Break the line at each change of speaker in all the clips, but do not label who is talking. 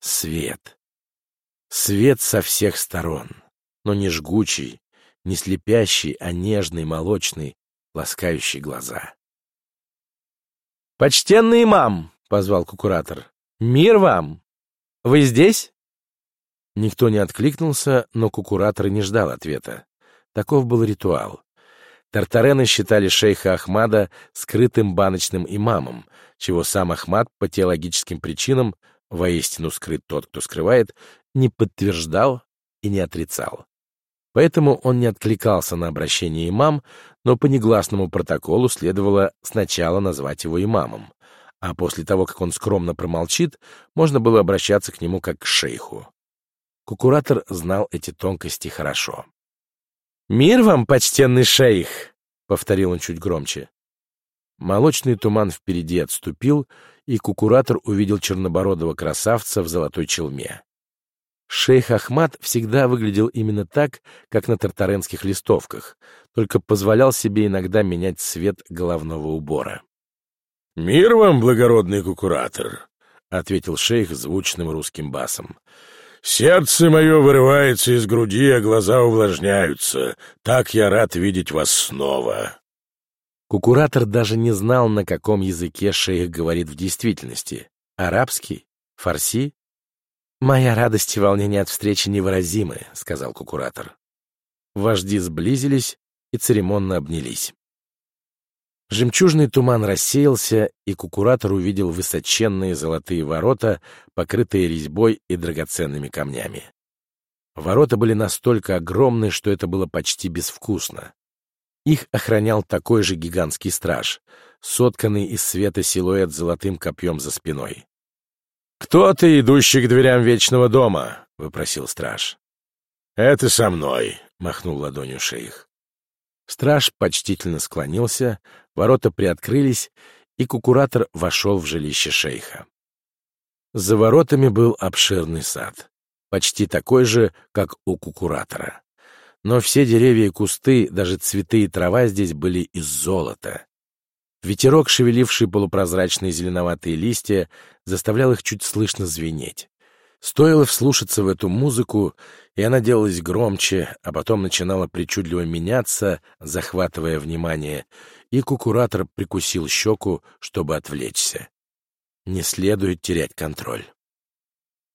Свет. Свет со всех сторон, но не жгучий, не слепящий, а нежный, молочный, ласкающий глаза. «Почтенный имам!» — позвал кукуратор. «Мир вам! Вы здесь?» Никто не откликнулся, но кукуратор не ждал ответа. Таков был ритуал. Тартарены считали шейха Ахмада скрытым баночным имамом, чего сам Ахмад по теологическим причинам, воистину скрыт тот, кто скрывает, не подтверждал и не отрицал. Поэтому он не откликался на обращение имам, но по негласному протоколу следовало сначала назвать его имамом, а после того, как он скромно промолчит, можно было обращаться к нему как к шейху. Кукуратор знал эти тонкости хорошо. «Мир вам, почтенный шейх!» — повторил он чуть громче. Молочный туман впереди отступил, и кукуратор увидел чернобородого красавца в золотой челме. Шейх Ахмад всегда выглядел именно так, как на тартаренских листовках, только позволял себе иногда менять цвет головного убора.
«Мир вам, благородный кукуратор!» — ответил шейх звучным русским басом. Сердце мое вырывается из груди, а глаза увлажняются. Так я рад видеть вас снова.
Кукуратор даже не знал, на каком языке шейх говорит в действительности. Арабский? Фарси? «Моя радость и волнение от встречи невыразимы», — сказал кукуратор. Вожди сблизились и церемонно обнялись. Жемчужный туман рассеялся, и кукуратор увидел высоченные золотые ворота, покрытые резьбой и драгоценными камнями. Ворота были настолько огромны, что это было почти безвкусно. Их охранял такой же гигантский страж, сотканный из света силуэт золотым копьем за спиной. «Кто ты, идущий к дверям вечного дома?» — выпросил страж.
«Это со мной», —
махнул ладонью шейх. Страж почтительно склонился, ворота приоткрылись, и кукуратор вошел в жилище шейха. За воротами был обширный сад, почти такой же, как у кукуратора. Но все деревья и кусты, даже цветы и трава здесь были из золота. Ветерок, шевеливший полупрозрачные зеленоватые листья, заставлял их чуть слышно звенеть. Стоило вслушаться в эту музыку, и она делалась громче, а потом начинала причудливо меняться, захватывая внимание, и кукуратор прикусил щеку, чтобы отвлечься. Не следует терять контроль.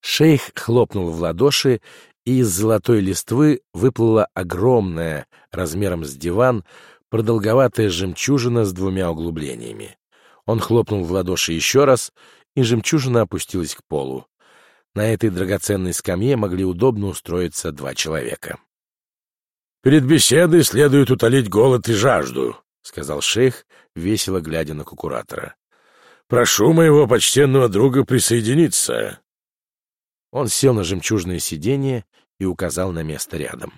Шейх хлопнул в ладоши, и из золотой листвы выплыла огромная, размером с диван, продолговатая жемчужина с двумя углублениями. Он хлопнул в ладоши еще раз, и жемчужина опустилась к полу. На этой драгоценной скамье могли удобно устроиться два человека.
«Перед беседой следует утолить голод и жажду», — сказал шейх, весело глядя на кукуратора. «Прошу моего почтенного друга присоединиться».
Он сел на жемчужное сиденье и указал на место рядом.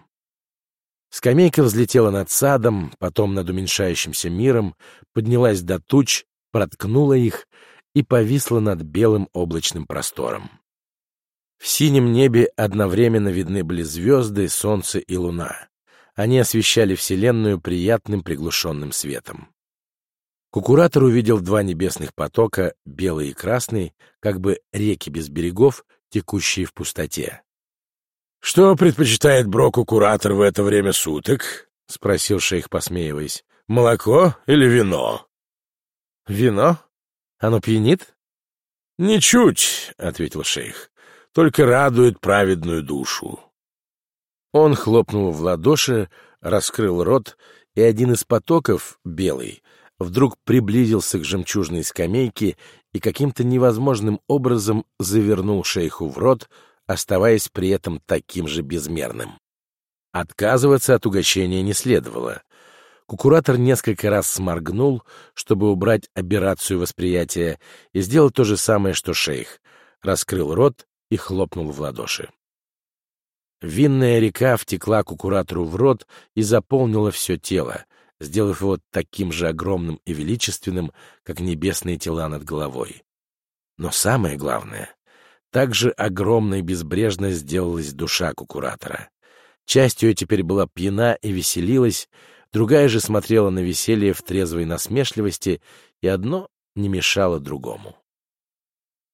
Скамейка взлетела над садом, потом над уменьшающимся миром, поднялась до туч, проткнула их и повисла над белым облачным простором. В синем небе одновременно видны были звезды, солнце и луна. Они освещали Вселенную приятным приглушенным светом. Кукуратор увидел два небесных потока, белый и красный, как бы реки без берегов, текущие в пустоте.
«Что предпочитает Броку-куратор в это время суток?» — спросил шейх, посмеиваясь. «Молоко или вино?»
«Вино? Оно пьянит?»
«Ничуть», — ответил шейх только радует праведную душу.
Он хлопнул в ладоши, раскрыл рот, и один из потоков, белый, вдруг приблизился к жемчужной скамейке и каким-то невозможным образом завернул шейху в рот, оставаясь при этом таким же безмерным. Отказываться от угощения не следовало. Кукуратор несколько раз сморгнул, чтобы убрать аберрацию восприятия, и сделал то же самое, что шейх. Раскрыл рот и хлопнул в ладоши. Винная река втекла кукуратору в рот и заполнила все тело, сделав его таким же огромным и величественным, как небесные тела над головой. Но самое главное, также огромно и безбрежно сделалась душа кукуратора. Часть ее теперь была пьяна и веселилась, другая же смотрела на веселье в трезвой насмешливости, и одно не мешало другому.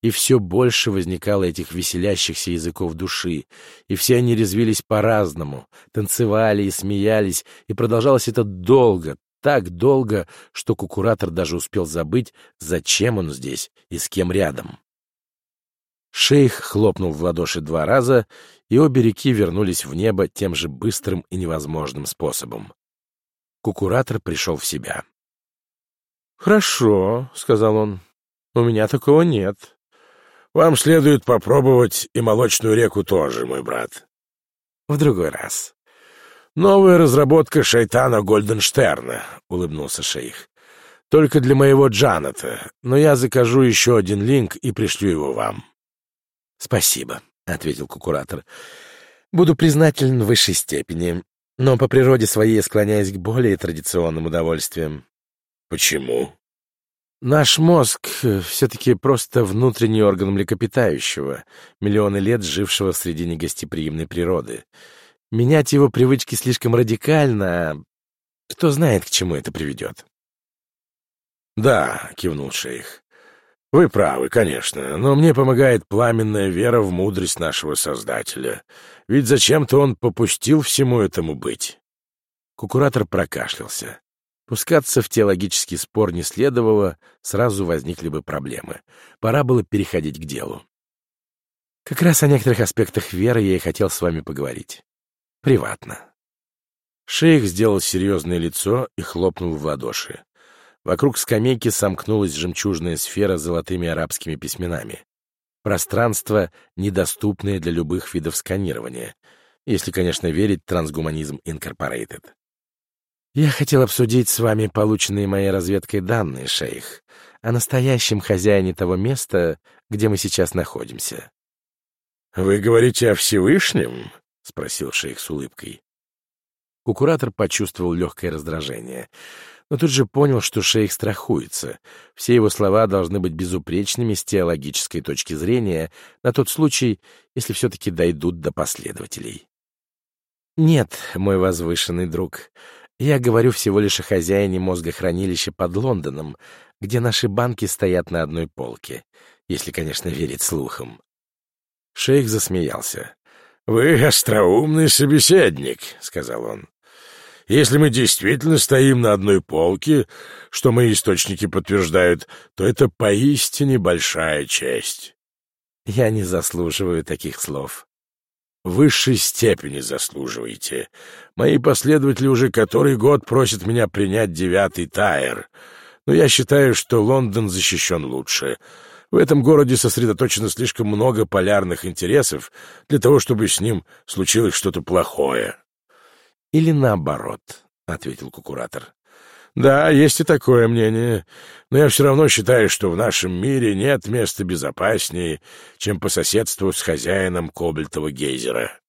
и все больше возникало этих веселящихся языков души, и все они резвились по-разному, танцевали и смеялись, и продолжалось это долго, так долго, что кукуратор даже успел забыть, зачем он здесь и с кем рядом. Шейх хлопнул в ладоши два раза, и обе реки вернулись в небо тем же быстрым и невозможным способом. Кукуратор пришел в себя.
«Хорошо», — сказал он, — «у меня такого нет. Вам следует попробовать и молочную реку тоже, мой брат».
«В другой раз».
«Новая разработка шайтана Гольденштерна», — улыбнулся шейх. «Только для моего Джаната, но я закажу еще один линк и пришлю его вам».
«Спасибо», — ответил кукуратор. «Буду признателен в высшей степени, но по природе своей склоняюсь к более традиционным удовольствиям».
«Почему?»
Наш мозг все-таки просто внутренний орган млекопитающего, миллионы лет жившего среди негостеприимной природы. Менять его привычки слишком радикально, а кто знает, к чему это приведет.
«Да», — кивнул шейх, вы правы, конечно, но мне помогает пламенная вера в мудрость нашего Создателя. Ведь зачем-то он попустил всему этому быть.
Кукуратор прокашлялся. Пускаться в теологический спор не следовало, сразу возникли бы проблемы. Пора было переходить к делу. Как раз о некоторых аспектах веры я и хотел с вами поговорить. Приватно. Шейх сделал серьезное лицо и хлопнул в ладоши. Вокруг скамейки сомкнулась жемчужная сфера с золотыми арабскими письменами. Пространство, недоступное для любых видов сканирования, если, конечно, верить Трансгуманизм Инкорпорейтед. Я хотел обсудить с вами полученные моей разведкой данные, шейх, о настоящем хозяине того места, где мы сейчас находимся.
— Вы говорите о Всевышнем? — спросил шейх с улыбкой.
Кукуратор почувствовал легкое раздражение — но тут же понял, что шейх страхуется. Все его слова должны быть безупречными с теологической точки зрения на тот случай, если все-таки дойдут до последователей. «Нет, мой возвышенный друг, я говорю всего лишь о хозяине мозгохранилища под Лондоном, где наши банки стоят на одной полке, если, конечно, верить слухам».
Шейх засмеялся. «Вы остроумный собеседник», — сказал он. Если мы действительно стоим на одной полке, что мои источники подтверждают, то это поистине большая честь.
Я не заслуживаю таких слов.
В высшей степени заслуживаете. Мои последователи уже который год просят меня принять девятый тайр. Но я считаю, что Лондон защищен лучше. В этом городе сосредоточено слишком много полярных интересов для того, чтобы с ним случилось что-то плохое.
Или наоборот, — ответил кукуратор.
Да, есть и такое мнение, но я все равно считаю, что в нашем мире нет места безопаснее, чем по соседству с хозяином Кобальтова гейзера.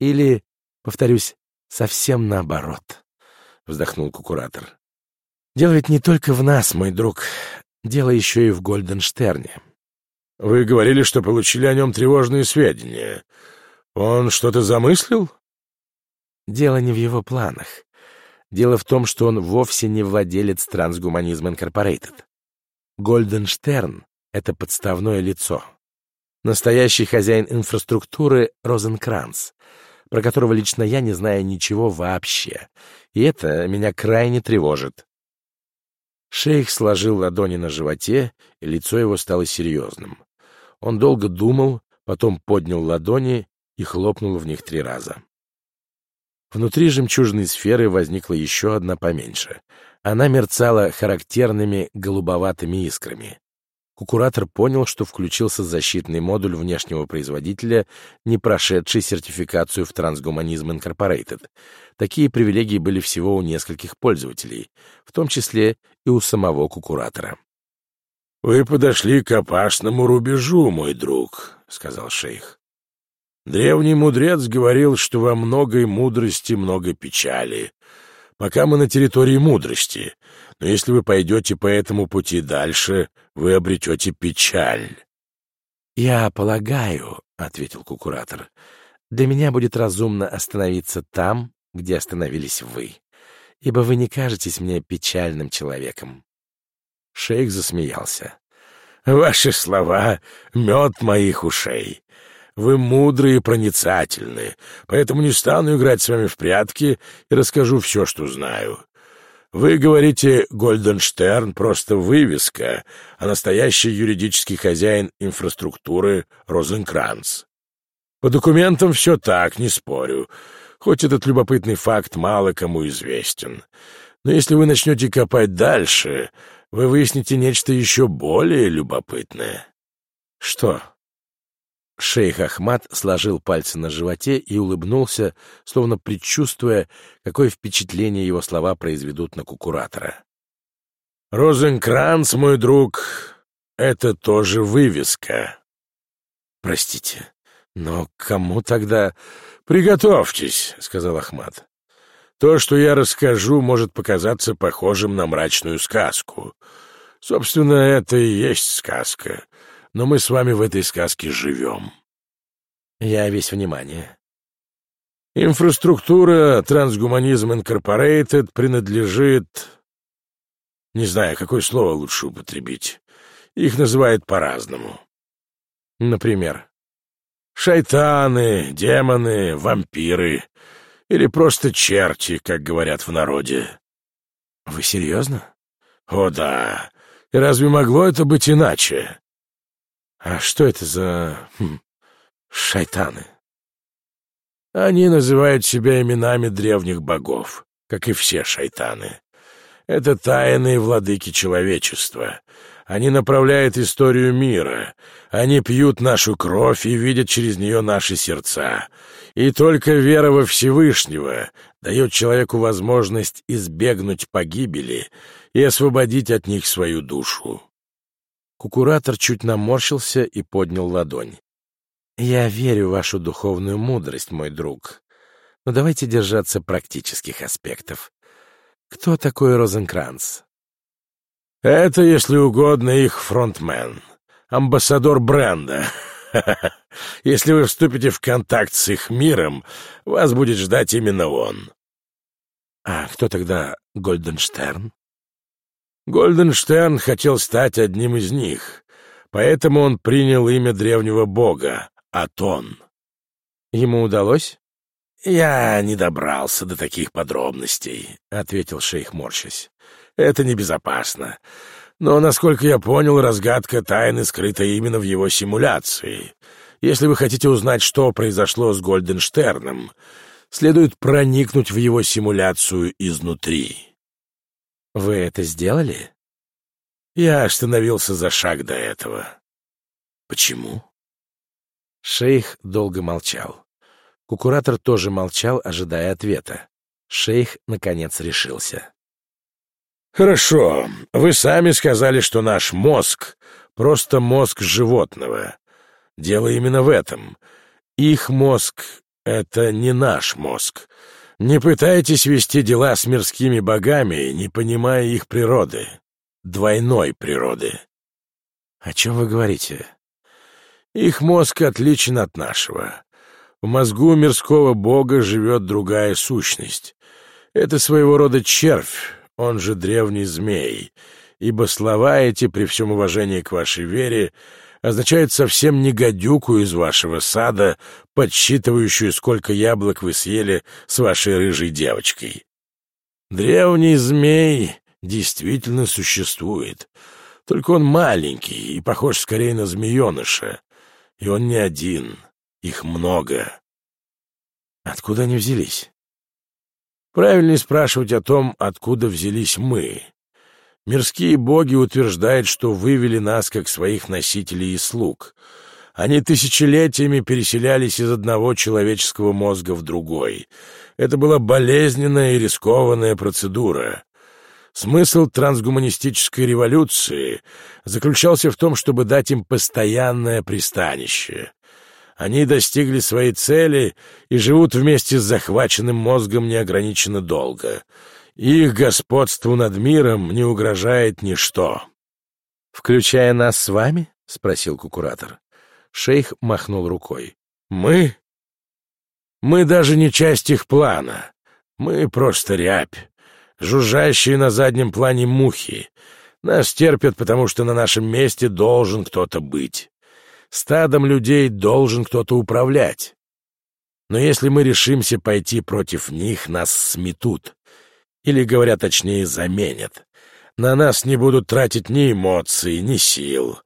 Или, повторюсь, совсем наоборот, — вздохнул кукуратор. Дело ведь не только в нас, мой друг, дело еще и в Гольденштерне.
Вы говорили, что получили о нем тревожные сведения. Он что-то замыслил?
Дело не в его планах. Дело в том, что он вовсе не владелец Трансгуманизм Инкорпорейтед. Гольденштерн — это подставное лицо. Настоящий хозяин инфраструктуры — Розенкранц, про которого лично я не знаю ничего вообще, и это меня крайне тревожит. Шейх сложил ладони на животе, и лицо его стало серьезным. Он долго думал, потом поднял ладони и хлопнул в них три раза. Внутри жемчужной сферы возникла еще одна поменьше. Она мерцала характерными голубоватыми искрами. Кукуратор понял, что включился защитный модуль внешнего производителя, не прошедший сертификацию в Transhumanism Incorporated. Такие привилегии были всего у нескольких пользователей, в том числе и у самого Кукуратора.
«Вы подошли к опасному рубежу, мой друг», — сказал шейх. Древний мудрец говорил, что во многой мудрости много печали. Пока мы на территории мудрости, но если вы пойдете по этому пути дальше, вы обретете печаль.
— Я полагаю, — ответил кукуратор, — для меня будет разумно остановиться там, где остановились вы, ибо вы не кажетесь мне печальным человеком. Шейх засмеялся.
Ваши слова — мед моих ушей. Вы мудрые и проницательны, поэтому не стану играть с вами в прятки и расскажу все, что знаю. Вы говорите, Гольденштерн — просто вывеска, а настоящий юридический хозяин инфраструктуры — Розенкранц. По документам все так, не спорю, хоть этот любопытный факт мало кому известен. Но если вы начнете копать дальше, вы выясните нечто еще более любопытное.
Что? Шейх Ахмад сложил пальцы на животе и улыбнулся, словно предчувствуя, какое впечатление его слова произведут на кукуратора.
«Розенкранц, мой друг, это тоже вывеска».
«Простите, но кому тогда...»
«Приготовьтесь», — сказал Ахмад. «То, что я расскажу, может показаться похожим на мрачную сказку. Собственно, это и есть сказка, но мы с вами в этой сказке живем».
«Я весь внимание».
Инфраструктура Трансгуманизм Инкорпорейтед принадлежит... Не знаю, какое слово лучше употребить. Их называют по-разному.
Например?
Шайтаны, демоны, вампиры или просто черти, как говорят в народе.
Вы серьезно?
О, да. И разве могло это быть иначе?
А что это за... Хм, шайтаны?
Они называют себя именами древних богов, как и все шайтаны. Это тайные владыки человечества — они направляют историю мира. Они пьют нашу кровь и видят через нее наши сердца. И только вера во Всевышнего дает человеку возможность избегнуть погибели и освободить от них свою душу.
Кукуратор чуть наморщился и поднял ладонь. «Я верю в вашу духовную мудрость, мой друг. Но давайте держаться практических аспектов. Кто такой Розенкранц?»
Это, если угодно, их фронтмен, амбассадор бренда. Если вы вступите в контакт с их миром, вас будет ждать именно он.
А кто тогда Гольденштерн?
Гольденштерн хотел стать одним из них, поэтому он принял имя древнего бога — Атон.
Ему удалось?
«Я не добрался до таких подробностей», — ответил шейх, морщась. Это небезопасно. Но, насколько я понял, разгадка тайны скрыта именно в его симуляции. Если вы хотите узнать, что произошло с Гольденштерном, следует проникнуть в его симуляцию изнутри.
Вы это сделали?
Я остановился за шаг до этого. Почему?
Шейх долго молчал. Кукуратор тоже молчал, ожидая ответа. Шейх, наконец, решился.
«Хорошо. Вы сами сказали, что наш мозг — просто мозг животного. Дело именно в этом. Их мозг — это не наш мозг. Не пытайтесь вести дела с мирскими богами, не понимая их природы, двойной природы».
«О чем вы говорите?»
«Их мозг отличен от нашего. В мозгу мирского бога живет другая сущность. Это своего рода червь, он же древний змей, ибо слова эти, при всем уважении к вашей вере, означают совсем не гадюку из вашего сада, подсчитывающую, сколько яблок вы съели с вашей рыжей девочкой. Древний змей действительно существует, только он маленький и похож скорее на змееныша, и он не один, их много.
Откуда они взялись?
Правильнее спрашивать о том, откуда взялись мы. Мирские боги утверждают, что вывели нас как своих носителей и слуг. Они тысячелетиями переселялись из одного человеческого мозга в другой. Это была болезненная и рискованная процедура. Смысл трансгуманистической революции заключался в том, чтобы дать им постоянное пристанище. Они достигли своей цели и живут вместе с захваченным мозгом неограниченно долго. Их господству над миром не угрожает ничто.
«Включая нас с вами?» — спросил кукуратор. Шейх махнул рукой.
«Мы? Мы даже не часть их плана. Мы просто рябь, жужжащие на заднем плане мухи. Нас терпят, потому что на нашем месте должен кто-то быть. Стадом людей должен кто-то управлять. Но если мы решимся пойти против них, нас сметут. Или, говоря точнее, заменят. На нас не будут тратить ни эмоций, ни сил.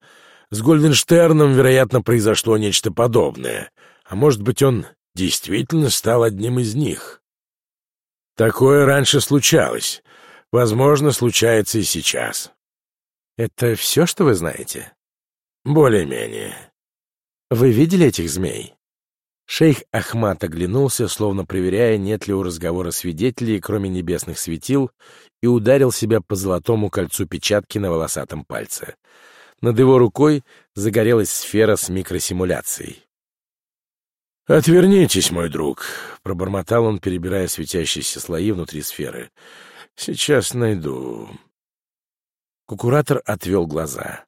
С Гольденштерном, вероятно, произошло нечто подобное. А может быть, он действительно стал одним из них. Такое раньше случалось. Возможно, случается и сейчас.
Это все, что вы знаете?
Более-менее.
Вы видели этих змей? Шейх Ахмат оглянулся, словно проверяя, нет ли у разговора свидетелей, кроме небесных светил, и ударил себя по золотому кольцу печатки на волосатом пальце. Над его рукой загорелась сфера с микросимуляцией.
«Отвернитесь, мой друг», — пробормотал он, перебирая светящиеся слои внутри сферы. «Сейчас найду».
Кукуратор отвел глаза.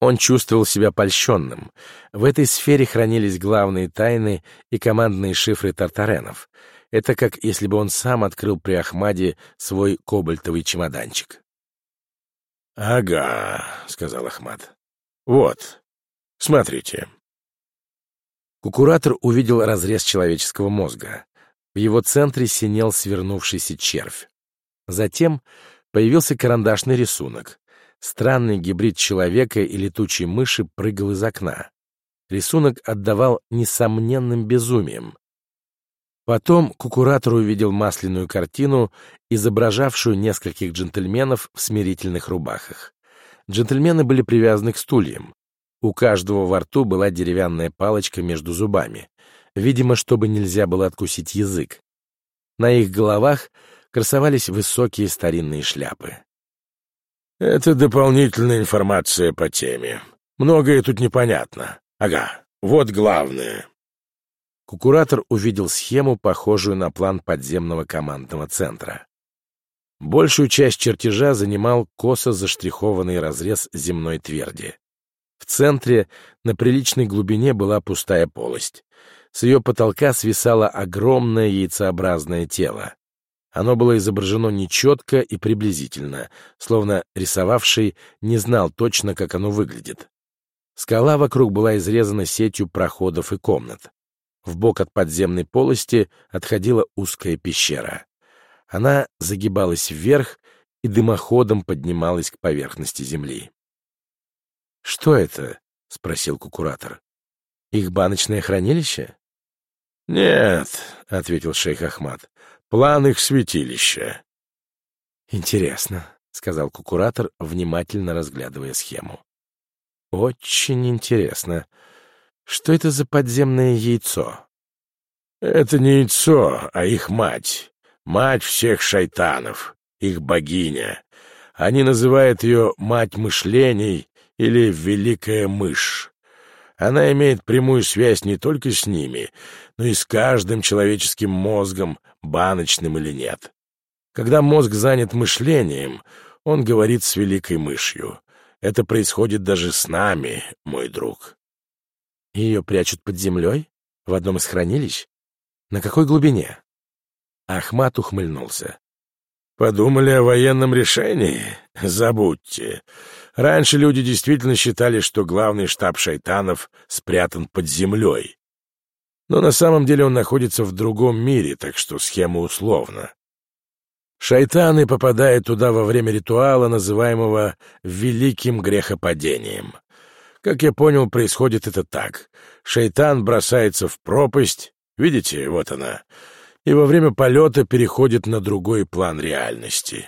Он чувствовал себя польщенным. В этой сфере хранились главные тайны и командные шифры тартаренов. Это как если бы он сам открыл при Ахмаде свой кобальтовый чемоданчик.
«Ага», — сказал Ахмад. «Вот, смотрите».
Кукуратор увидел разрез человеческого мозга. В его центре синел свернувшийся червь. Затем появился карандашный рисунок. Странный гибрид человека и летучей мыши прыгал из окна. Рисунок отдавал несомненным безумием. Потом Кукуратор увидел масляную картину, изображавшую нескольких джентльменов в смирительных рубахах. Джентльмены были привязаны к стульям. У каждого во рту была деревянная палочка между зубами, видимо, чтобы нельзя было откусить язык. На их головах красовались высокие старинные шляпы.
«Это дополнительная информация по теме. Многое тут непонятно. Ага, вот главное».
Кукуратор увидел схему, похожую на план подземного командного центра. Большую часть чертежа занимал косо заштрихованный разрез земной тверди. В центре на приличной глубине была пустая полость. С ее потолка свисало огромное яйцеобразное тело. Оно было изображено нечетко и приблизительно, словно рисовавший не знал точно, как оно выглядит. Скала вокруг была изрезана сетью проходов и комнат. В бок от подземной полости отходила узкая пещера. Она загибалась вверх и дымоходом поднималась к поверхности земли. «Что это?» — спросил кукуратор. «Их баночное хранилище?»
«Нет», — ответил шейх Ахмад, — «план их святилища».
«Интересно», — сказал кукуратор, внимательно разглядывая схему. «Очень интересно. Что это за подземное яйцо?»
«Это не яйцо, а их мать. Мать всех шайтанов, их богиня. Они называют ее «мать мышлений» или «великая мышь». Она имеет прямую связь не только с ними, но и с каждым человеческим мозгом, баночным или нет. Когда мозг занят мышлением, он говорит с великой мышью. Это происходит даже с нами, мой друг.
Ее прячут под землей? В одном из хранилищ? На какой глубине? Ахмат ухмыльнулся.
Подумали о военном решении? Забудьте. Раньше люди действительно считали, что главный штаб шайтанов спрятан под землей. Но на самом деле он находится в другом мире, так что схема условна. Шайтаны попадают туда во время ритуала, называемого «великим грехопадением». Как я понял, происходит это так. Шайтан бросается в пропасть, видите, вот она, и во время полета переходит на другой план реальности.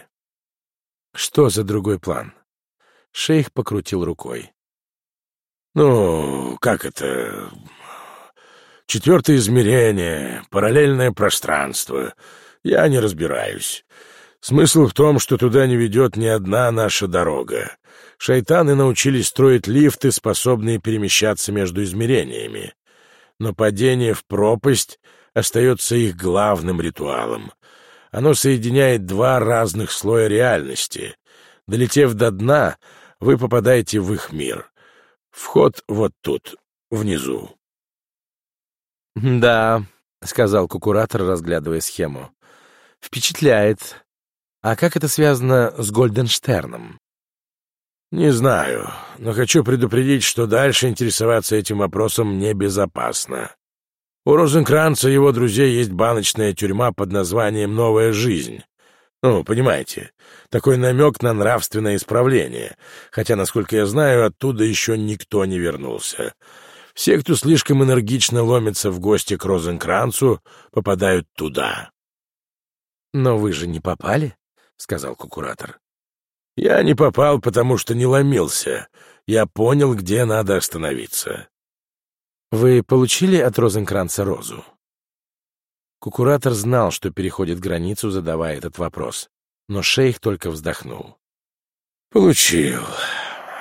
Что за другой план? Шейх покрутил рукой.
Ну, как это... Четвертое измерение, параллельное пространство. Я не разбираюсь. Смысл в том, что туда не ведет ни одна наша дорога. Шайтаны научились строить лифты, способные перемещаться между измерениями. Но падение в пропасть остается их главным ритуалом. Оно соединяет два разных слоя реальности. Долетев до дна, вы попадаете в их мир. Вход вот тут, внизу.
«Да», — сказал кукуратор, разглядывая схему. «Впечатляет. А как это связано с Гольденштерном?»
«Не знаю, но хочу предупредить, что дальше интересоваться этим вопросом небезопасно. У Розенкранца и его друзей есть баночная тюрьма под названием «Новая жизнь». Ну, понимаете, такой намек на нравственное исправление, хотя, насколько я знаю, оттуда еще никто не вернулся. Все, кто слишком энергично ломится в гости к Розенкранцу, попадают туда.
«Но вы же не попали?» — сказал кукуратор.
«Я не попал, потому что не ломился. Я понял, где надо остановиться».
«Вы получили от Розенкранца розу?» Кукуратор знал, что переходит границу, задавая этот вопрос, но шейх только вздохнул.
«Получил.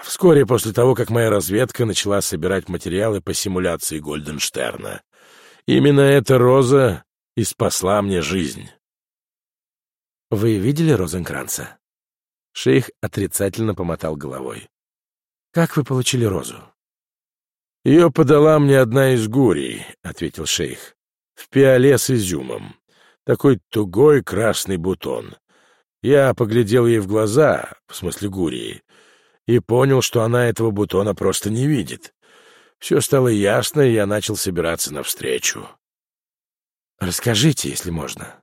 Вскоре после того, как моя разведка начала собирать материалы по симуляции Гольденштерна. Именно эта роза и спасла мне жизнь».
«Вы видели Розенкранца?» Шейх отрицательно помотал головой. «Как вы получили розу?»
«Ее подала мне одна из гурий», — ответил шейх, — «в пиале с изюмом. Такой тугой красный бутон. Я поглядел ей в глаза, в смысле гурии, и понял, что она этого бутона просто не видит. Все стало ясно, и я начал собираться навстречу».
«Расскажите, если можно».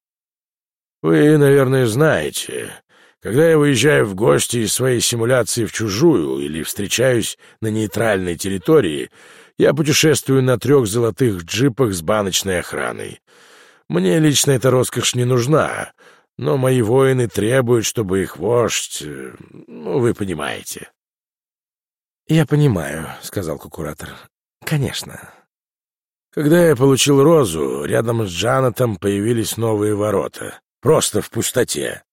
Вы, наверное, знаете, когда я выезжаю в гости из своей симуляции в чужую или встречаюсь на нейтральной территории, я путешествую на трех золотых джипах с баночной охраной. Мне лично эта роскошь не нужна, но мои воины требуют, чтобы их вождь... Э, ну, вы понимаете.
«Я понимаю», — сказал кукуратор. «Конечно».
Когда я получил розу, рядом с Джанатом появились новые ворота. Просто в пустоте.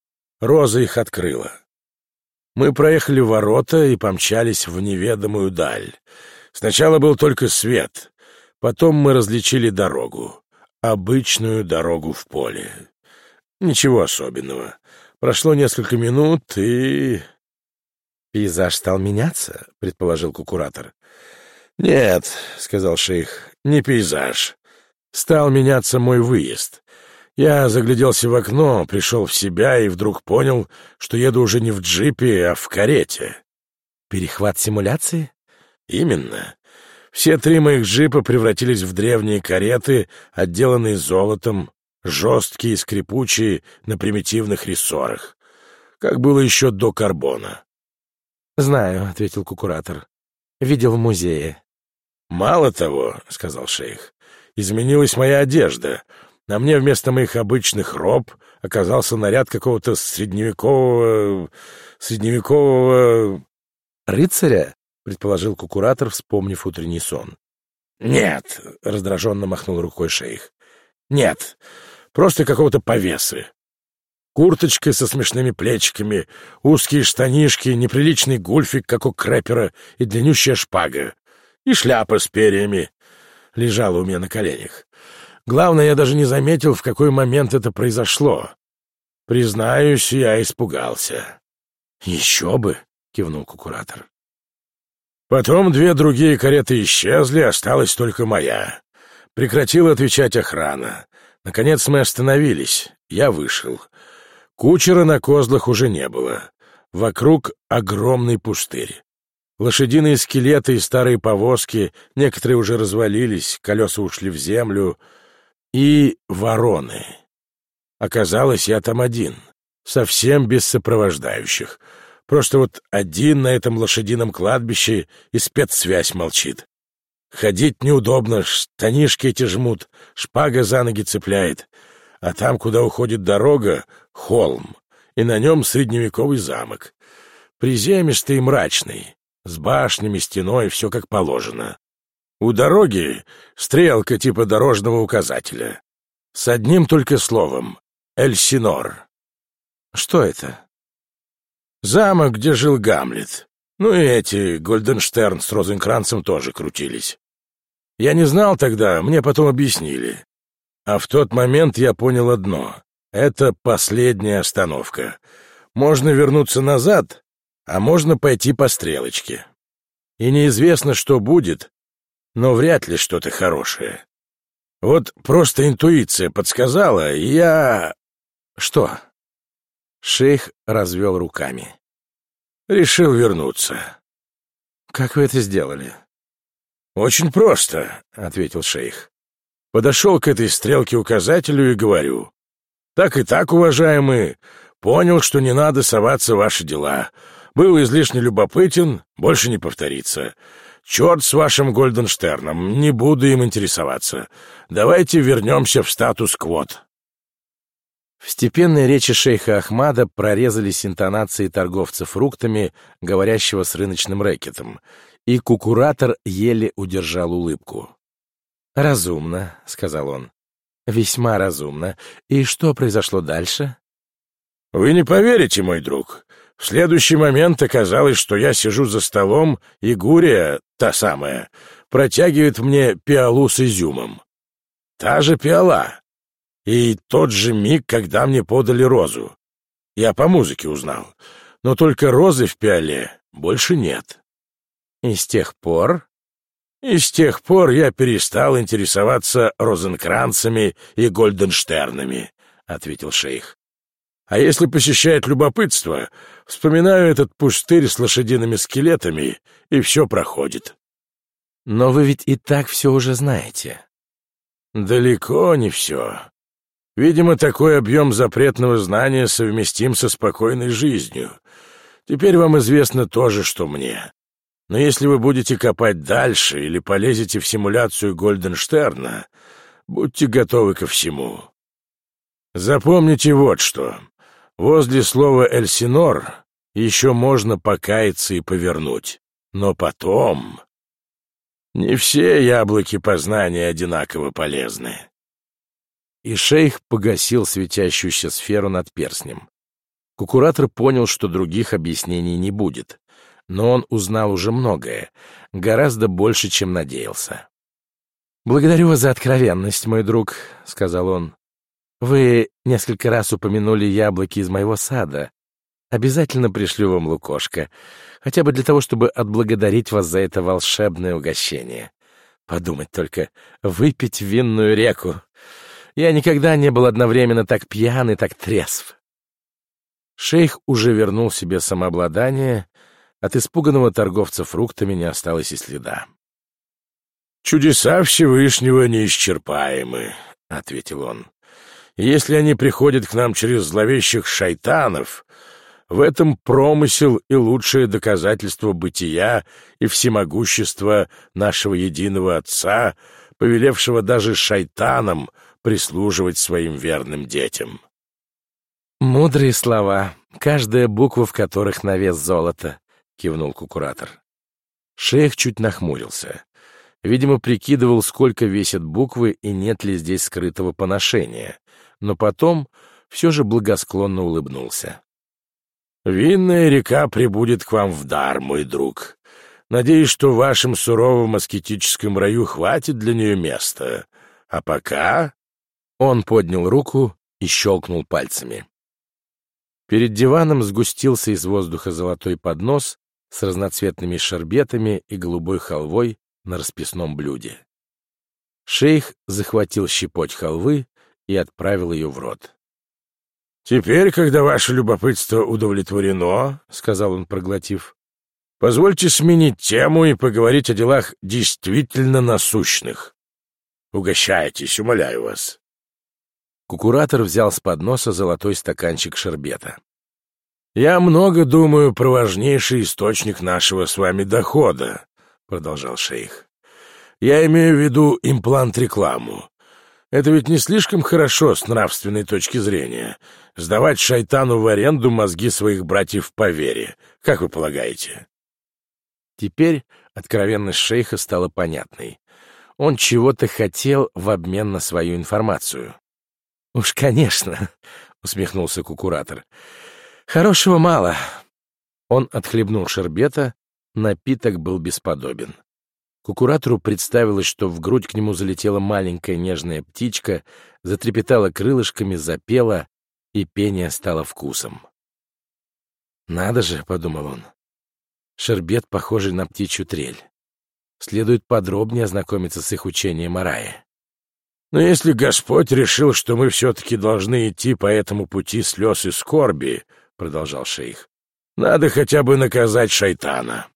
Роза их открыла. Мы проехали ворота и помчались в неведомую даль. Сначала был только свет, потом мы различили дорогу. Обычную дорогу в поле. Ничего особенного. Прошло несколько минут, и...
«Пейзаж стал меняться?» — предположил кукуратор.
«Нет», — сказал шейх, — «не пейзаж. Стал меняться мой выезд. Я загляделся в окно, пришел в себя и вдруг понял, что еду уже не в джипе, а в карете.
Перехват симуляции?
Именно. Все три моих джипа превратились в древние кареты, отделанные золотом, жесткие и скрипучие на примитивных рессорах, как было еще до карбона.
«Знаю», — ответил кукуратор. «Видел в музее».
«Мало того», — сказал шейх, — «изменилась моя одежда». На мне вместо моих обычных роб оказался наряд какого-то средневекового... средневекового...
«Рыцаря?» — предположил кукуратор, вспомнив утренний сон.
«Нет», — раздраженно махнул рукой шейх. «Нет, просто какого-то повесы. Курточка со смешными плечиками, узкие штанишки, неприличный гульфик, как у крэпера, и длиннющая шпага. И шляпа с перьями лежала у меня на коленях. Главное, я даже не заметил, в какой момент это произошло. Признаюсь, я испугался.
«Еще бы!» — кивнул кукуратор.
Потом две другие кареты исчезли, осталась только моя. Прекратила отвечать охрана. Наконец мы остановились. Я вышел. Кучера на козлах уже не было. Вокруг огромный пустырь. Лошадиные скелеты и старые повозки, некоторые уже развалились, колеса ушли в землю — и вороны. Оказалось, я там один, совсем без сопровождающих. Просто вот один на этом лошадином кладбище и спецсвязь молчит. Ходить неудобно, штанишки эти жмут, шпага за ноги цепляет. А там, куда уходит дорога, холм, и на нем средневековый замок. Приземистый и мрачный, с башнями, стеной, все как положено. У дороги стрелка типа дорожного указателя. С одним только словом — Эльсинор.
Что это?
Замок, где жил Гамлет. Ну и эти, Гольденштерн с Розенкранцем тоже крутились. Я не знал тогда, мне потом объяснили. А в тот момент я понял одно — это последняя остановка. Можно вернуться назад, а можно пойти по стрелочке. И неизвестно, что будет, но вряд ли что-то хорошее. Вот просто интуиция подсказала, и я...
Что? Шейх развел руками.
Решил вернуться.
Как вы это сделали?
Очень просто, ответил шейх. Подошел к этой стрелке указателю и говорю. Так и так, уважаемые, понял, что не надо соваться в ваши дела. Был излишне любопытен, больше не повторится. Черт с вашим Гольденштерном, не буду им интересоваться. Давайте вернемся в статус-кво.
В степенной речи шейха Ахмада прорезались интонации торговца фруктами, говорящего с рыночным рэкетом, и кукуратор еле удержал улыбку. «Разумно», — сказал он. «Весьма разумно. И что произошло дальше?»
«Вы не поверите, мой друг. В следующий момент оказалось, что я сижу за столом, и Гурия, та самая, протягивает мне пиалу с изюмом. Та же пиала. И тот же миг, когда мне подали розу. Я по музыке узнал. Но только розы в пиале больше нет.
И с тех пор...
И с тех пор я перестал интересоваться розенкранцами и гольденштернами, — ответил шейх. А если посещает любопытство, вспоминаю этот пустырь с лошадиными скелетами, и все проходит.
Но вы ведь и так все уже знаете.
Далеко не все. Видимо, такой объем запретного знания совместим со спокойной жизнью. Теперь вам известно то же, что мне. Но если вы будете копать дальше или полезете в симуляцию Гольденштерна, будьте готовы ко всему. Запомните вот что. Возле слова «эльсинор» еще можно покаяться и повернуть. Но потом... Не все яблоки познания одинаково полезны.
И шейх погасил светящуюся сферу над перстнем. Кукуратор понял, что других объяснений не будет, но он узнал уже многое, гораздо больше, чем надеялся. «Благодарю вас за откровенность, мой друг», — сказал он. Вы несколько раз упомянули яблоки из моего сада. Обязательно пришлю вам лукошко, хотя бы для того, чтобы отблагодарить вас за это волшебное угощение. Подумать только, выпить винную реку. Я никогда не был одновременно так пьян и так трезв. Шейх уже вернул себе самообладание, от испуганного торговца фруктами не осталось и следа.
«Чудеса Всевышнего неисчерпаемы», — ответил он если они приходят к нам через зловещих шайтанов, в этом промысел и лучшее доказательство бытия и всемогущества нашего единого Отца, повелевшего даже шайтанам прислуживать своим верным детям.
«Мудрые слова, каждая буква в которых на вес золота», — кивнул кукуратор. Шейх чуть нахмурился. Видимо, прикидывал, сколько весят буквы и нет ли здесь скрытого поношения но потом все же благосклонно улыбнулся.
«Винная река прибудет к вам в дар, мой друг. Надеюсь, что в вашем суровом аскетическом раю хватит для нее места. А пока...»
Он поднял руку и щелкнул пальцами. Перед диваном сгустился из воздуха золотой поднос с разноцветными шарбетами и голубой халвой на расписном блюде. Шейх захватил щепоть халвы и отправил ее в рот.
«Теперь, когда ваше любопытство удовлетворено, — сказал он, проглотив, — позвольте сменить тему и поговорить о делах действительно насущных. Угощайтесь, умоляю вас».
Кукуратор взял с подноса золотой стаканчик шербета.
«Я много думаю про важнейший источник нашего с вами дохода», — продолжал шейх. «Я имею в виду имплант-рекламу. Это ведь не слишком хорошо с нравственной точки зрения. Сдавать шайтану в аренду мозги своих братьев по вере. Как вы полагаете?
Теперь откровенность шейха стала понятной. Он чего-то хотел в обмен на свою информацию. «Уж, конечно», — усмехнулся кукуратор. «Хорошего мало». Он отхлебнул шербета, напиток был бесподобен. Кукуратору представилось, что в грудь к нему залетела маленькая нежная птичка, затрепетала крылышками, запела, и пение стало вкусом. «Надо же», — подумал он, — «шербет, похожий на птичью трель. Следует подробнее ознакомиться с их учением о рае».
«Но если Господь решил, что мы все-таки должны идти по этому пути слез и скорби», — продолжал шейх, Надо хотя бы наказать шайтана.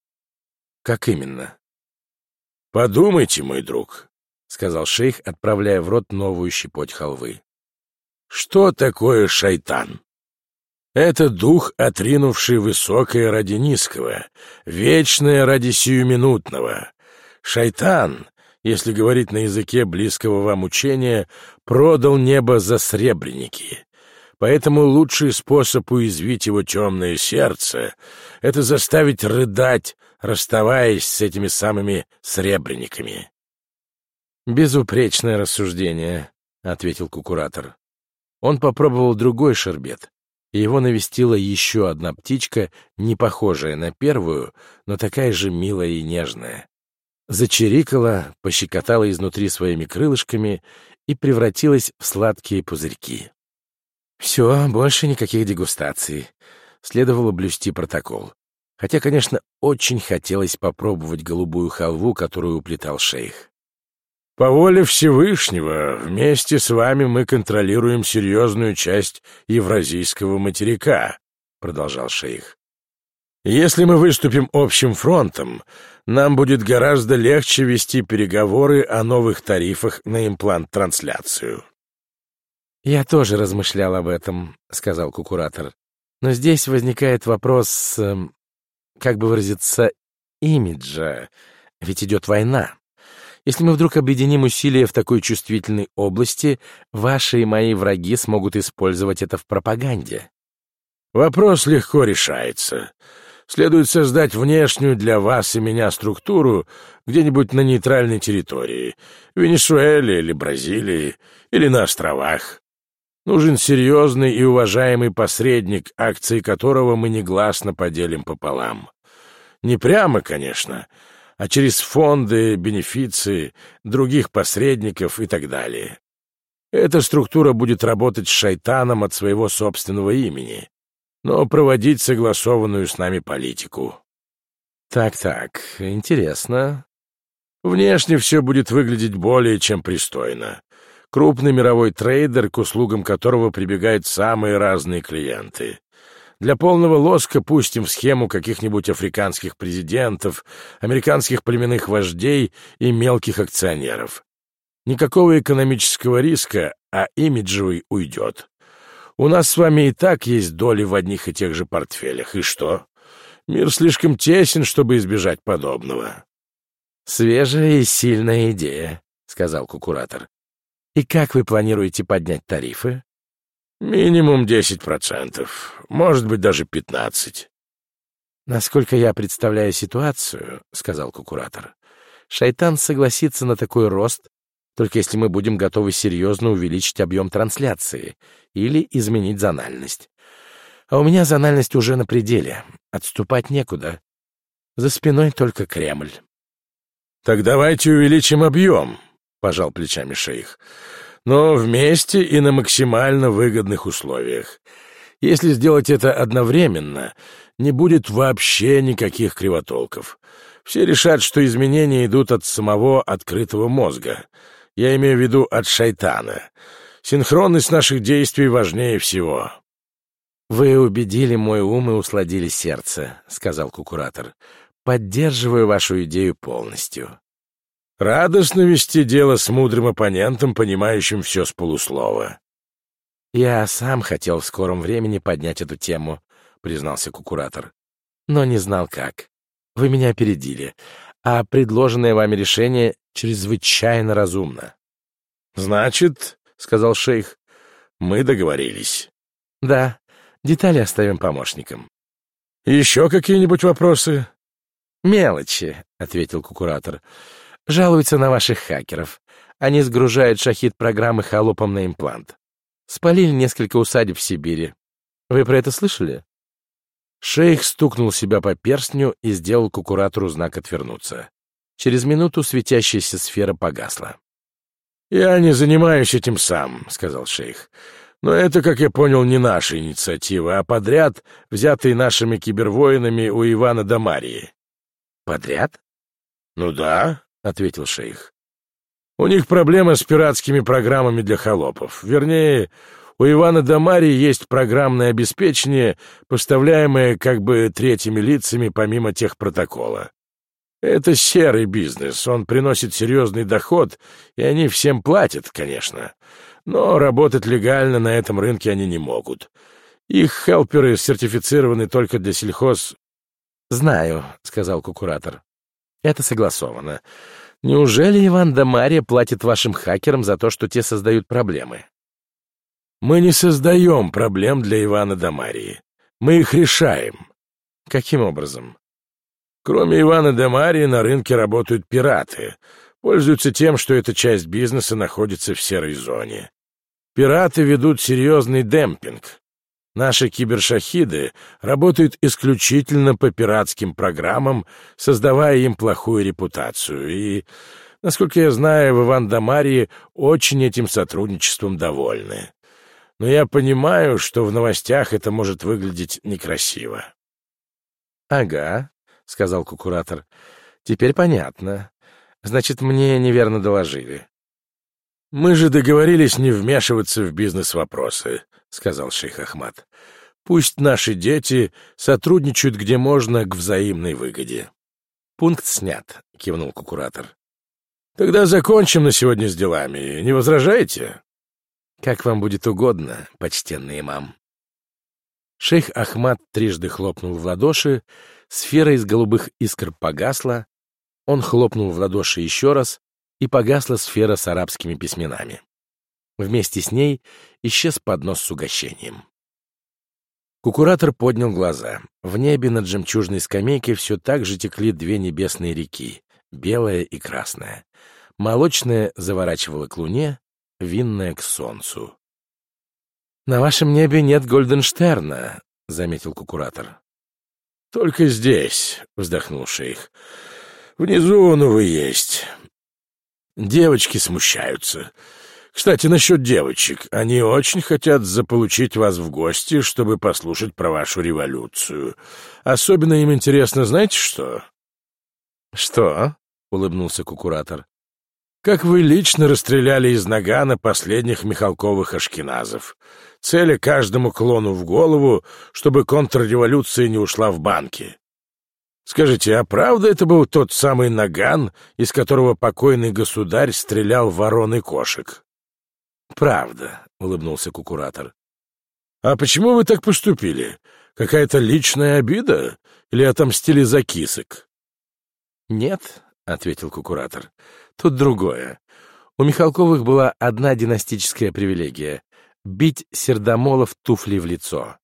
Как именно?
Подумайте, мой друг, —
сказал шейх, отправляя в рот новую щепоть халвы.
Что такое шайтан? Это дух, отринувший высокое ради низкого, вечное ради сиюминутного. Шайтан, если говорить на языке близкого вам учения, продал небо за сребреники. Поэтому лучший способ уязвить его темное сердце — это заставить рыдать, расставаясь с этими самыми сребрениками.
«Безупречное рассуждение», — ответил кукуратор. Он попробовал другой шербет, и его навестила еще одна птичка, не похожая на первую, но такая же милая и нежная. Зачирикала, пощекотала изнутри своими крылышками и превратилась в сладкие пузырьки. Все, больше никаких дегустаций. Следовало блюсти протокол. Хотя, конечно, очень хотелось попробовать голубую халву, которую уплетал шейх.
По воле Всевышнего, вместе с вами мы контролируем серьезную часть Евразийского материка, — продолжал шейх. Если мы выступим общим фронтом, нам будет гораздо легче вести переговоры о новых тарифах на имплант-трансляцию.
«Я тоже размышлял об этом», — сказал кукуратор. «Но здесь возникает вопрос, э, как бы выразиться, имиджа. Ведь идет война. Если мы вдруг объединим усилия в такой чувствительной области, ваши и мои враги смогут использовать это в пропаганде.
Вопрос легко решается. Следует создать внешнюю для вас и меня структуру где-нибудь на нейтральной территории, Венесуэле или Бразилии, или на островах. Нужен серьезный и уважаемый посредник, акции которого мы негласно поделим пополам. Не прямо, конечно, а через фонды, бенефиции, других посредников и так далее. Эта структура будет работать с шайтаном от своего собственного имени, но проводить согласованную с нами политику.
Так-так, интересно.
Внешне все будет выглядеть более чем пристойно. Крупный мировой трейдер, к услугам которого прибегают самые разные клиенты. Для полного лоска пустим в схему каких-нибудь африканских президентов, американских племенных вождей и мелких акционеров. Никакого экономического риска, а имиджевый уйдет. У нас с вами и так есть доли в одних и тех же портфелях. И что? Мир слишком тесен, чтобы избежать подобного.
«Свежая и сильная идея», — сказал кукуратор. «И как вы планируете поднять тарифы?»
Минимум десять процентов, может быть, даже пятнадцать.
Насколько я представляю ситуацию, сказал кукуратор, шайтан согласится на такой рост, только если мы будем готовы серьезно увеличить объем трансляции или изменить зональность. А у меня зональность уже на пределе, отступать некуда. За спиной только Кремль.
«Так давайте увеличим объем», — пожал плечами шейх но вместе и на максимально выгодных условиях. Если сделать это одновременно, не будет вообще никаких кривотолков. Все решат, что изменения идут от самого открытого мозга. Я имею в виду от шайтана. Синхронность наших действий важнее всего.
«Вы убедили мой ум и усладили сердце», — сказал кукуратор. «Поддерживаю вашу идею полностью».
Радостно вести дело с мудрым оппонентом, понимающим все с полуслова.
«Я сам хотел в скором времени поднять эту тему», — признался кукуратор. «Но не знал, как. Вы меня опередили, а предложенное вами решение чрезвычайно разумно».
«Значит, — сказал шейх, — мы договорились».
«Да, детали оставим помощникам».
«Еще какие-нибудь вопросы?»
«Мелочи», — ответил кукуратор. Жалуются на ваших хакеров. Они сгружают шахид-программы холопом на имплант. Спалили несколько усадеб в Сибири. Вы про это слышали? Шейх стукнул себя по перстню и сделал кукуратору знак отвернуться. Через минуту светящаяся сфера погасла.
«Я не занимаюсь этим сам», — сказал шейх. «Но это, как я понял, не наша инициатива, а подряд, взятый нашими кибервоинами у Ивана Дамарии».
«Подряд?»
«Ну да. — ответил шейх. «У них проблема с пиратскими программами для холопов. Вернее, У Ивана Дамари есть программное обеспечение, поставляемое как бы третьими лицами помимо тех протокола. Это серый бизнес, он приносит серьезный доход, и они всем платят, конечно. Но работать легально на этом рынке они не могут. Их хелперы сертифицированы только для сельхоз...
— Знаю, — сказал кукуратор. — Это согласовано. Неужели Иван да Мария платит вашим хакерам за то, что те создают проблемы?
— Мы не создаем проблем для Ивана да Марии. Мы их решаем.
— Каким образом?
Кроме Ивана де Марии на рынке работают пираты. Пользуются тем, что эта часть бизнеса находится в серой зоне. Пираты ведут серьезный демпинг. Наши кибершахиды работают исключительно по пиратским программам, создавая им плохую репутацию. И, насколько я знаю, в Иван-Дамарии очень этим сотрудничеством довольны. Но я понимаю, что в новостях это может выглядеть некрасиво.
— Ага, — сказал кукуратор. — Теперь понятно. Значит, мне неверно доложили.
— Мы же договорились не вмешиваться в бизнес-вопросы, — сказал шейх Ахмад. — Пусть наши дети сотрудничают где можно к взаимной выгоде.
— Пункт снят, — кивнул кукуратор.
— Тогда закончим на сегодня с делами. Не возражаете?
— Как вам будет угодно, почтенный имам. Шейх Ахмад трижды хлопнул в ладоши, Сфера из голубых искр погасла, он хлопнул в ладоши еще раз, и погасла сфера с арабскими письменами. Вместе с ней исчез поднос с угощением. Кукуратор поднял глаза. В небе над жемчужной скамейкой все так же текли две небесные реки, белая и красная. Молочная заворачивала к луне, винная — к солнцу. «На вашем небе нет Гольденштерна», — заметил кукуратор.
«Только здесь», — вздохнул шейх. «Внизу он, увы, есть. Девочки смущаются. Кстати, насчет девочек. Они очень хотят заполучить вас в гости, чтобы послушать про вашу революцию. Особенно им интересно, знаете что?»
«Что?» — улыбнулся кукуратор.
«Как вы лично расстреляли из нагана последних Михалковых ашкеназов цели каждому клону в голову, чтобы контрреволюция не ушла в банки. Скажите, а правда это был тот самый наган, из которого покойный государь стрелял ворон и кошек?
Правда, улыбнулся кукуратор.
А почему вы так поступили? Какая-то личная обида или отомстили за кисок?
Нет, ответил кукуратор. Тут другое. У Михалковых была одна династическая привилегия бить сердомолов туфли в лицо.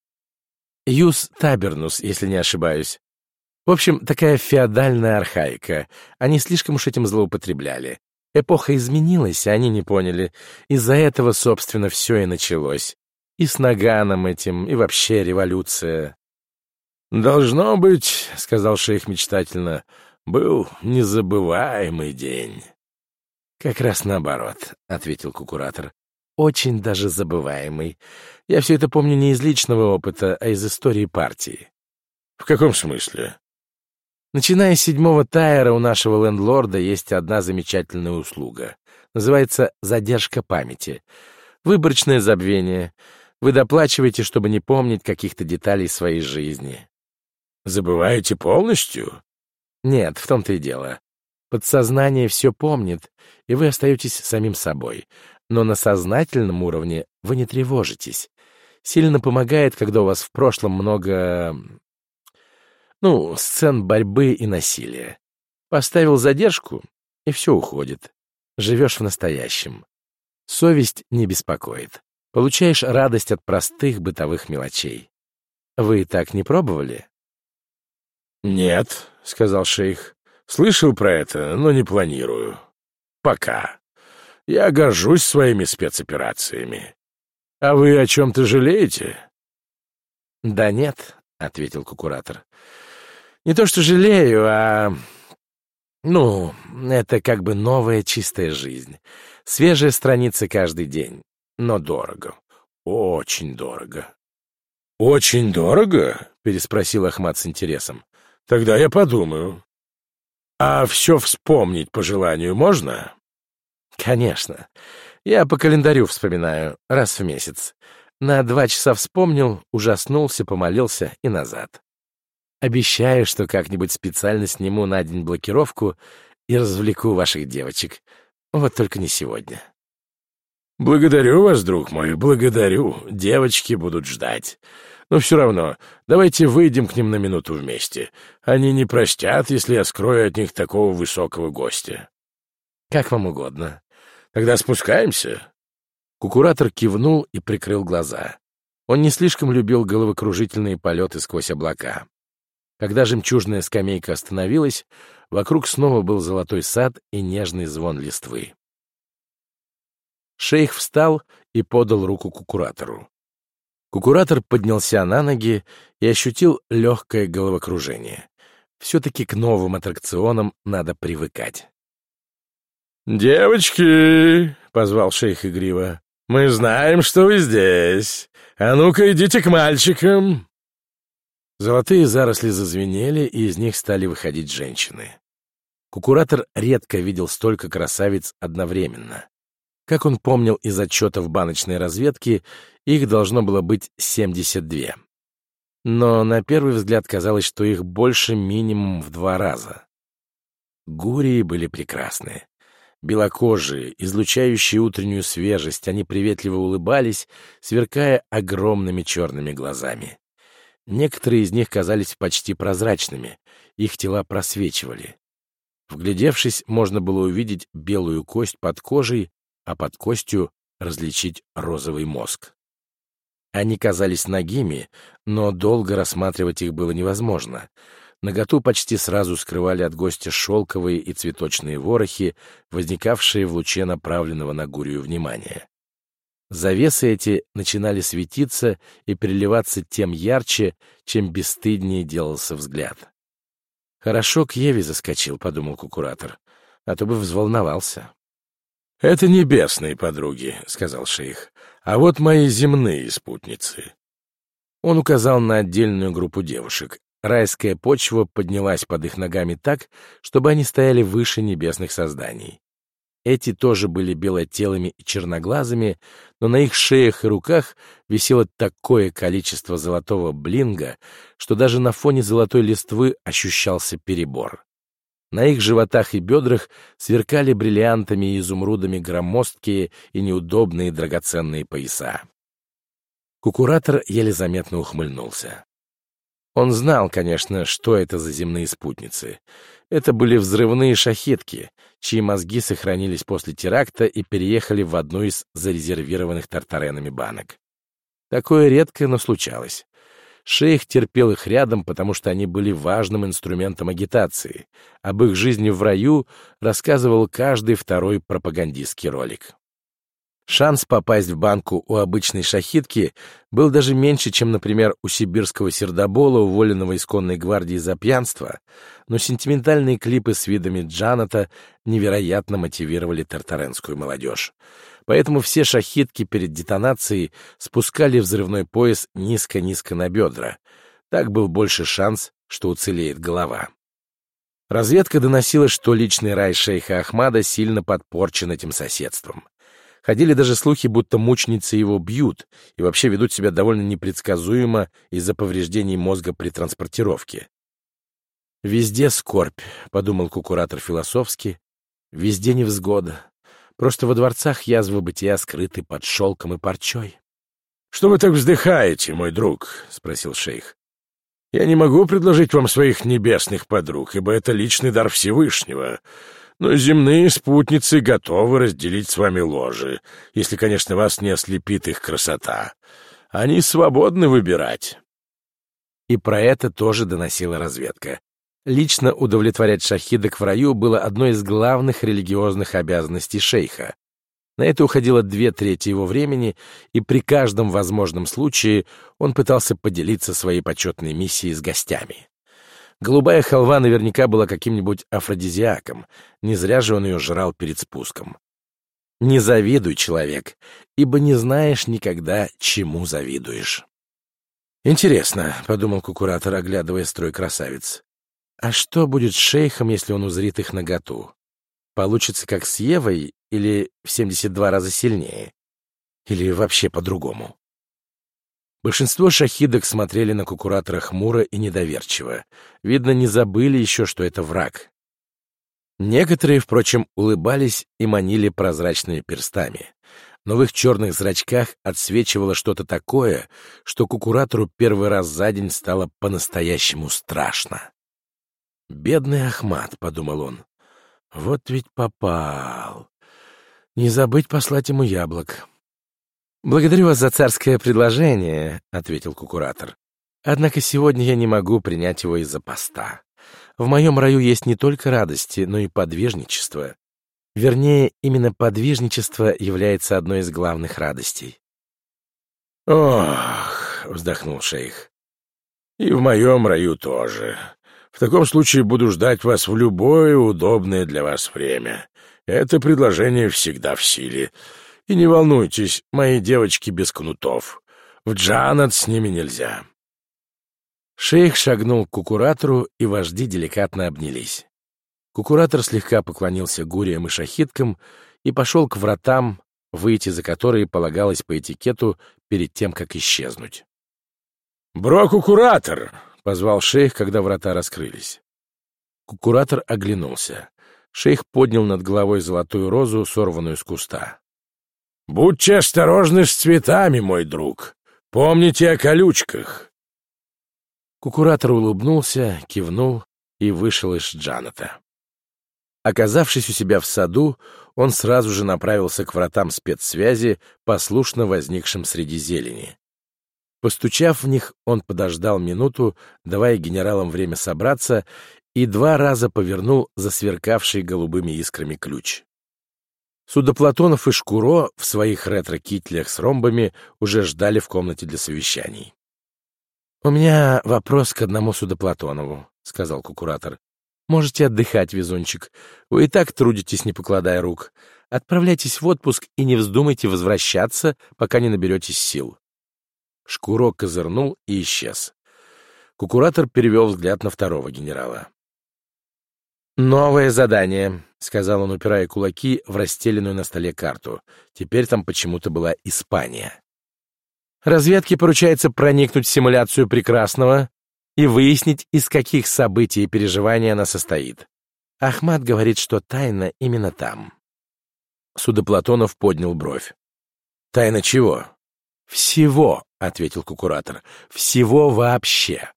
Юс табернус, если не ошибаюсь. В общем, такая феодальная архаика. Они слишком уж этим злоупотребляли. Эпоха изменилась, а они не поняли. Из-за этого, собственно, все и началось. И с Наганом этим, и вообще революция.
«Должно быть», — сказал шейх мечтательно, — «был незабываемый день».
«Как раз наоборот», — ответил кукуратор очень даже забываемый. Я все это помню не из личного опыта, а из истории партии.
В каком смысле?
Начиная с седьмого тайра у нашего лендлорда есть одна замечательная услуга. Называется «задержка памяти». Выборочное забвение. Вы доплачиваете, чтобы не помнить каких-то деталей своей жизни.
Забываете полностью?
Нет, в том-то и дело. Подсознание все помнит, и вы остаетесь самим собой но на сознательном уровне вы не тревожитесь. Сильно помогает, когда у вас в прошлом много... ну, сцен борьбы и насилия. Поставил задержку, и все уходит. Живешь в настоящем. Совесть не беспокоит. Получаешь радость от простых бытовых мелочей. Вы так не пробовали?
«Нет», — сказал шейх. «Слышал про это, но не планирую. Пока». Я горжусь своими спецоперациями. А вы о чем-то жалеете?
— Да нет, — ответил кукуратор. — Не то что жалею, а... Ну, это как бы новая чистая жизнь. Свежая страница каждый день. Но дорого. Очень дорого.
— Очень дорого? — переспросил Ахмат с интересом. — Тогда я подумаю. — А все вспомнить по желанию можно?
Конечно. Я по календарю вспоминаю, раз в месяц. На два часа вспомнил, ужаснулся, помолился и назад. Обещаю, что как-нибудь специально сниму на день блокировку и развлеку ваших девочек. Вот только не сегодня.
Благодарю вас, друг мой, благодарю. Девочки будут ждать. Но все равно, давайте выйдем к ним на минуту вместе. Они не простят, если я скрою от них такого высокого гостя.
Как вам угодно.
Тогда спускаемся.
Кукуратор кивнул и прикрыл глаза. Он не слишком любил головокружительные полеты сквозь облака. Когда жемчужная скамейка остановилась, вокруг снова был золотой сад и нежный звон листвы. Шейх встал и подал руку кукуратору. Кукуратор поднялся на ноги и ощутил легкое головокружение. Все-таки к новым аттракционам надо привыкать.
«Девочки!» — позвал шейх игриво. «Мы знаем, что вы здесь. А ну-ка, идите к мальчикам!»
Золотые заросли зазвенели, и из них стали выходить женщины. Кукуратор редко видел столько красавиц одновременно. Как он помнил из отчетов баночной разведки, их должно было быть 72. Но на первый взгляд казалось, что их больше минимум в два раза. Гурии были прекрасные. Белокожие, излучающие утреннюю свежесть, они приветливо улыбались, сверкая огромными черными глазами. Некоторые из них казались почти прозрачными, их тела просвечивали. Вглядевшись, можно было увидеть белую кость под кожей, а под костью различить розовый мозг. Они казались нагими, но долго рассматривать их было невозможно. Наготу почти сразу скрывали от гостя шелковые и цветочные ворохи, возникавшие в луче направленного на Гурию внимания. Завесы эти начинали светиться и переливаться тем ярче, чем бесстыднее делался взгляд. «Хорошо к Еве заскочил», — подумал кукуратор, — «а то бы взволновался».
«Это небесные подруги», — сказал шейх, — «а вот мои земные спутницы».
Он указал на отдельную группу девушек. Райская почва поднялась под их ногами так, чтобы они стояли выше небесных созданий. Эти тоже были белотелыми и черноглазыми, но на их шеях и руках висело такое количество золотого блинга, что даже на фоне золотой листвы ощущался перебор. На их животах и бедрах сверкали бриллиантами и изумрудами громоздкие и неудобные драгоценные пояса. Кукуратор еле заметно ухмыльнулся. Он знал, конечно, что это за земные спутницы. Это были взрывные шахетки, чьи мозги сохранились после теракта и переехали в одну из зарезервированных тартаренами банок. Такое редко, но случалось. Шейх терпел их рядом, потому что они были важным инструментом агитации. Об их жизни в раю рассказывал каждый второй пропагандистский ролик. Шанс попасть в банку у обычной шахитки был даже меньше, чем, например, у сибирского сердобола, уволенного из конной гвардии за пьянство, но сентиментальные клипы с видами Джаната невероятно мотивировали тартаренскую молодежь. Поэтому все шахитки перед детонацией спускали взрывной пояс низко-низко на бедра. Так был больше шанс, что уцелеет голова. Разведка доносила, что личный рай шейха Ахмада сильно подпорчен этим соседством. Ходили даже слухи, будто мученицы его бьют и вообще ведут себя довольно непредсказуемо из-за повреждений мозга при транспортировке. «Везде скорбь», — подумал кукуратор философски, — «везде невзгода. Просто во дворцах язвы бытия скрыты под шелком и парчой».
«Что вы так вздыхаете, мой друг?» — спросил шейх. «Я не могу предложить вам своих небесных подруг, ибо это личный дар Всевышнего но земные спутницы готовы разделить с вами ложи, если, конечно, вас не ослепит их красота. Они свободны выбирать.
И про это тоже доносила разведка. Лично удовлетворять шахидок в раю было одной из главных религиозных обязанностей шейха. На это уходило две трети его времени, и при каждом возможном случае он пытался поделиться своей почетной миссией с гостями. Голубая халва наверняка была каким-нибудь афродизиаком, не зря же он ее жрал перед спуском. Не завидуй, человек, ибо не знаешь никогда, чему завидуешь. «Интересно», — подумал кукуратор, оглядывая строй красавиц, «а что будет с шейхом, если он узрит их наготу? Получится как с Евой или в 72 раза сильнее? Или вообще по-другому?» Большинство шахидок смотрели на кукуратора хмуро и недоверчиво. Видно, не забыли еще, что это враг. Некоторые, впрочем, улыбались и манили прозрачными перстами. Но в их черных зрачках отсвечивало что-то такое, что кукуратору первый раз за день стало по-настоящему страшно. «Бедный Ахмат», — подумал он, — «вот ведь попал. Не забыть послать ему яблок». «Благодарю вас за царское предложение», — ответил кукуратор. «Однако сегодня я не могу принять его из-за поста. В моем раю есть не только радости, но и подвижничество. Вернее, именно подвижничество является одной из главных радостей».
«Ох», — вздохнул шейх, — «и в моем раю тоже. В таком случае буду ждать вас в любое удобное для вас время. Это предложение всегда в силе». И не волнуйтесь, мои девочки без кнутов. В Джанат с ними нельзя.
Шейх шагнул к кукуратору, и вожди деликатно обнялись. Кукуратор слегка поклонился гуриям и шахиткам и пошел к вратам, выйти за которые полагалось по этикету перед тем, как исчезнуть.
«Бро-кукуратор!» — позвал шейх, когда врата раскрылись.
Кукуратор оглянулся. Шейх поднял над головой золотую розу, сорванную с куста.
Будьте осторожны с цветами, мой друг. Помните о колючках.
Кукуратор улыбнулся, кивнул и вышел из Джаната. Оказавшись у себя в саду, он сразу же направился к вратам спецсвязи, послушно возникшим среди зелени. Постучав в них, он подождал минуту, давая генералам время собраться, и два раза повернул засверкавший голубыми искрами ключ. Судоплатонов и Шкуро в своих ретро-китлях с ромбами уже ждали в комнате для совещаний. «У меня вопрос к одному Судоплатонову», — сказал кукуратор. «Можете отдыхать, везунчик. Вы и так трудитесь, не покладая рук. Отправляйтесь в отпуск и не вздумайте возвращаться, пока не наберетесь сил». Шкуро козырнул и исчез. Кукуратор перевел взгляд на второго генерала. «Новое задание», — сказал он, упирая кулаки в расстеленную на столе карту. Теперь там почему-то была Испания. Разведке поручается проникнуть в симуляцию прекрасного и выяснить, из каких событий и переживаний она состоит. Ахмат говорит, что тайна именно там. Судоплатонов поднял бровь. «Тайна чего?» «Всего», — ответил кукуратор. «Всего вообще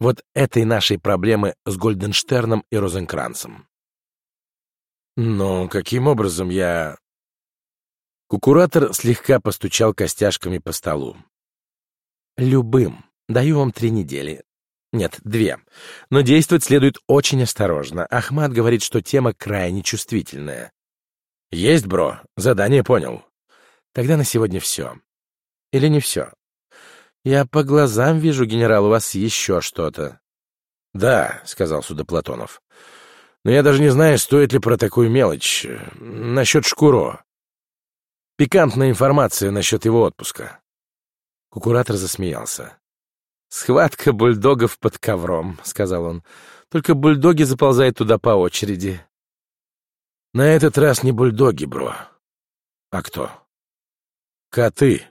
вот этой нашей проблемы с Гольденштерном и Розенкранцем. Но каким образом я... Кукуратор слегка постучал костяшками по столу. Любым. Даю вам три недели. Нет, две. Но действовать следует очень осторожно. Ахмат говорит, что тема крайне чувствительная. Есть, бро. Задание понял. Тогда на сегодня все. Или не все? «Я по глазам вижу, генерал, у вас еще что-то».
«Да», — сказал Судоплатонов. «Но я даже не знаю, стоит ли про такую мелочь. Насчет Шкуро. Пикантная информация насчет его отпуска».
Кукуратор засмеялся. «Схватка бульдогов под ковром», — сказал он. «Только бульдоги заползают туда по очереди».
«На этот раз не бульдоги, бро. А кто?» «Коты»,